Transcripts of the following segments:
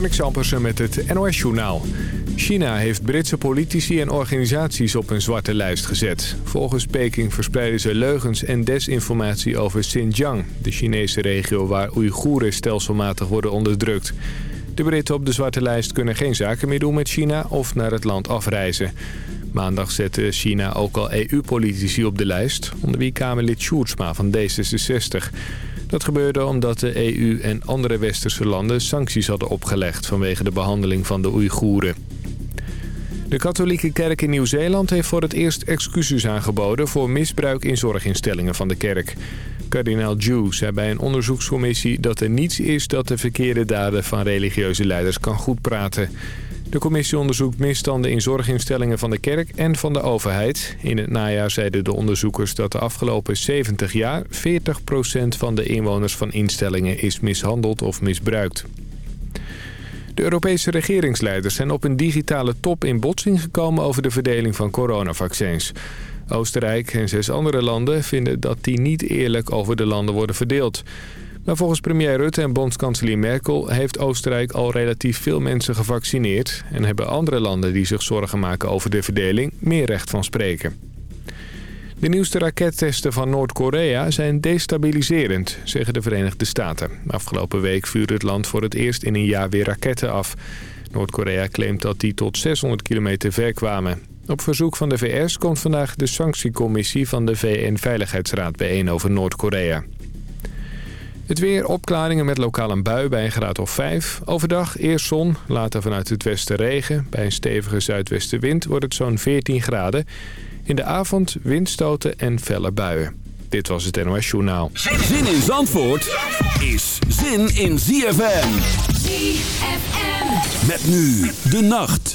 Mark Zampersen met het NOS Journaal. China heeft Britse politici en organisaties op een zwarte lijst gezet. Volgens Peking verspreiden ze leugens en desinformatie over Xinjiang... de Chinese regio waar Oeigoeren stelselmatig worden onderdrukt. De Britten op de zwarte lijst kunnen geen zaken meer doen met China of naar het land afreizen. Maandag zette China ook al EU-politici op de lijst... onder wie Kamerlid Sjoerdsma van D66... Dat gebeurde omdat de EU en andere westerse landen sancties hadden opgelegd vanwege de behandeling van de Oeigoeren. De katholieke kerk in Nieuw-Zeeland heeft voor het eerst excuses aangeboden voor misbruik in zorginstellingen van de kerk. Kardinaal Jew zei bij een onderzoekscommissie dat er niets is dat de verkeerde daden van religieuze leiders kan goedpraten. De commissie onderzoekt misstanden in zorginstellingen van de kerk en van de overheid. In het najaar zeiden de onderzoekers dat de afgelopen 70 jaar 40% van de inwoners van instellingen is mishandeld of misbruikt. De Europese regeringsleiders zijn op een digitale top in botsing gekomen over de verdeling van coronavaccins. Oostenrijk en zes andere landen vinden dat die niet eerlijk over de landen worden verdeeld. Maar volgens premier Rutte en bondskanselier Merkel heeft Oostenrijk al relatief veel mensen gevaccineerd... en hebben andere landen die zich zorgen maken over de verdeling meer recht van spreken. De nieuwste rakettesten van Noord-Korea zijn destabiliserend, zeggen de Verenigde Staten. Afgelopen week vuurde het land voor het eerst in een jaar weer raketten af. Noord-Korea claimt dat die tot 600 kilometer ver kwamen. Op verzoek van de VS komt vandaag de sanctiecommissie van de VN-veiligheidsraad bijeen over Noord-Korea. Het weer, opklaringen met lokaal een bui bij een graad of 5. Overdag eerst zon, later vanuit het westen regen. Bij een stevige zuidwestenwind wordt het zo'n 14 graden. In de avond windstoten en felle buien. Dit was het NOS Journaal. Zin in Zandvoort is zin in ZFM. ZFM. Met nu de nacht.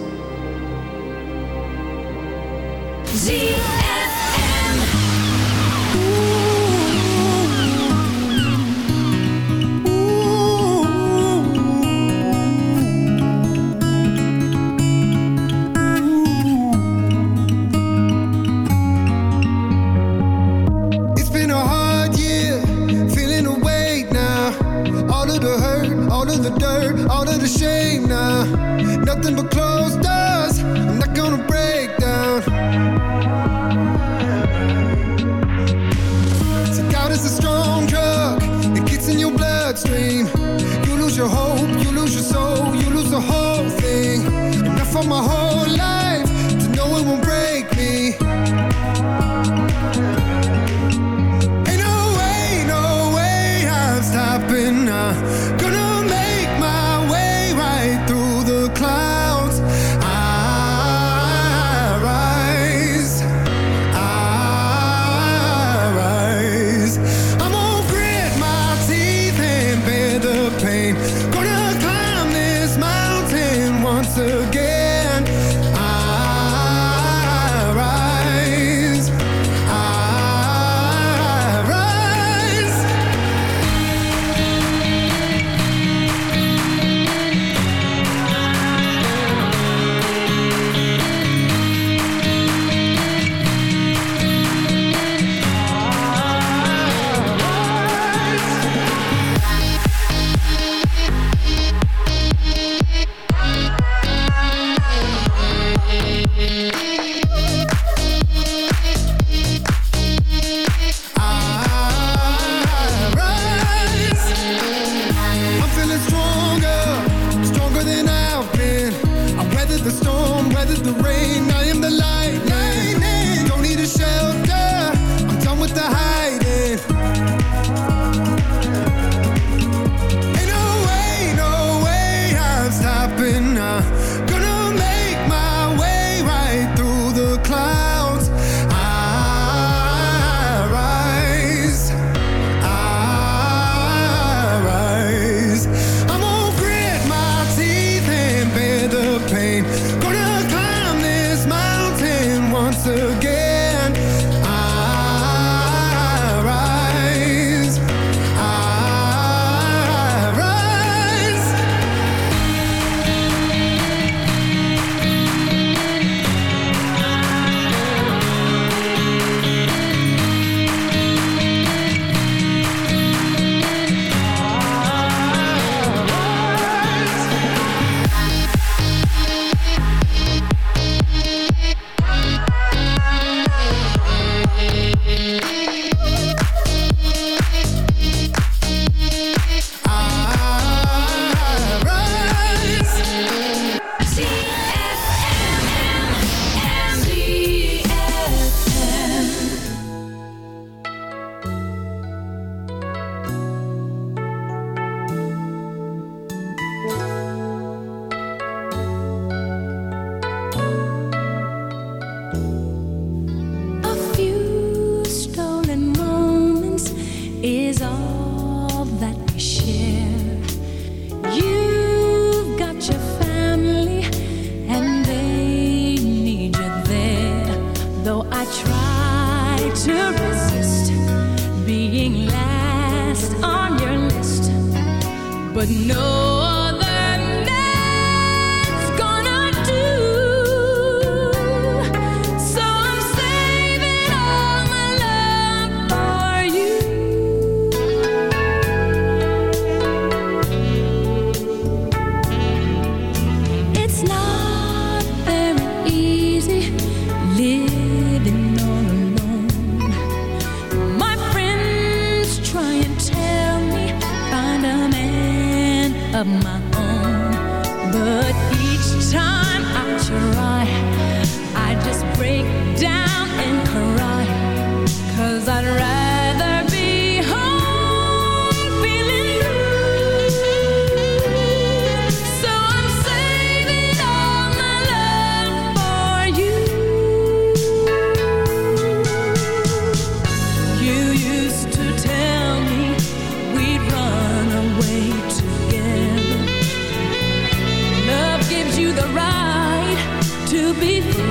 ZFM. be free.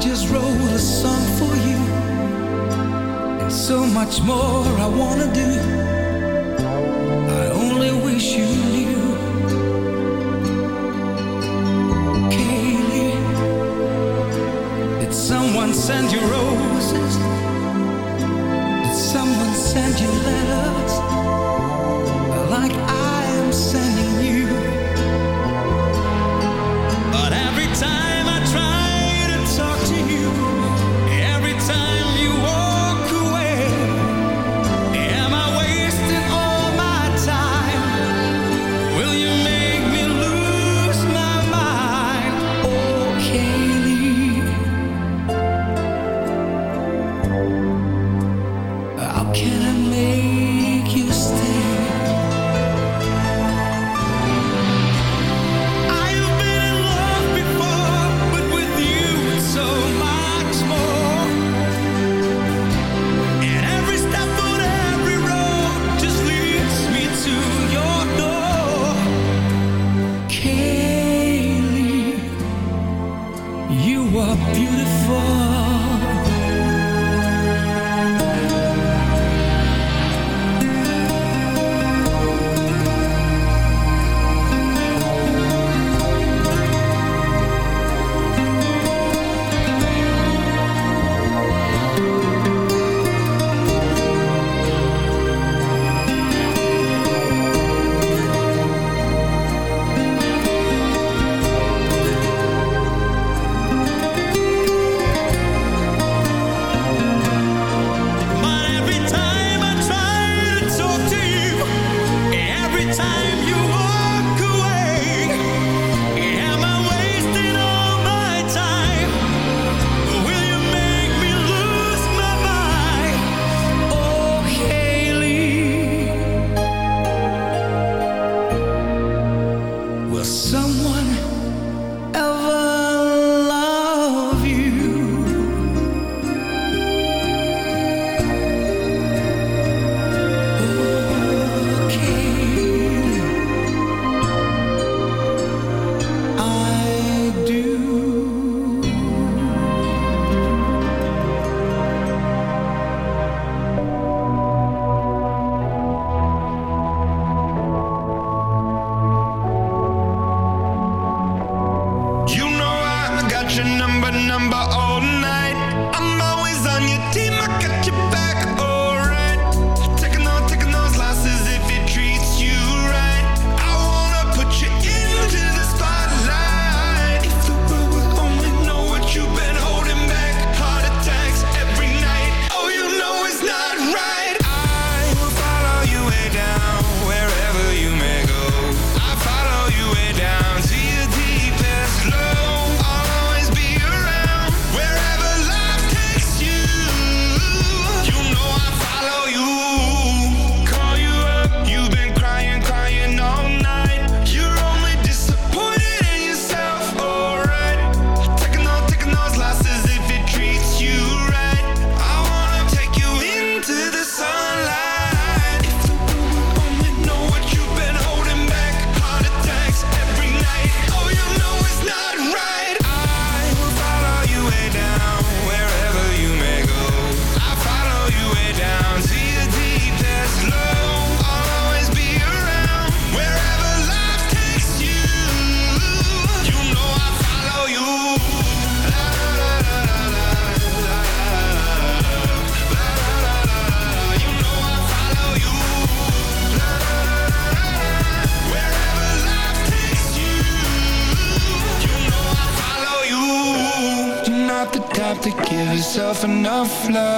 just wrote a song for you. And so much more I wanna do. I only wish you knew. Kaylee, did someone send you roses? Did someone send you letters? Like I love.